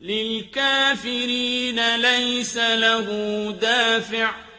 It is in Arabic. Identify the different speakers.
Speaker 1: لِّلْكَافِرِينَ لَيْسَ لَهُ دَافِعٌ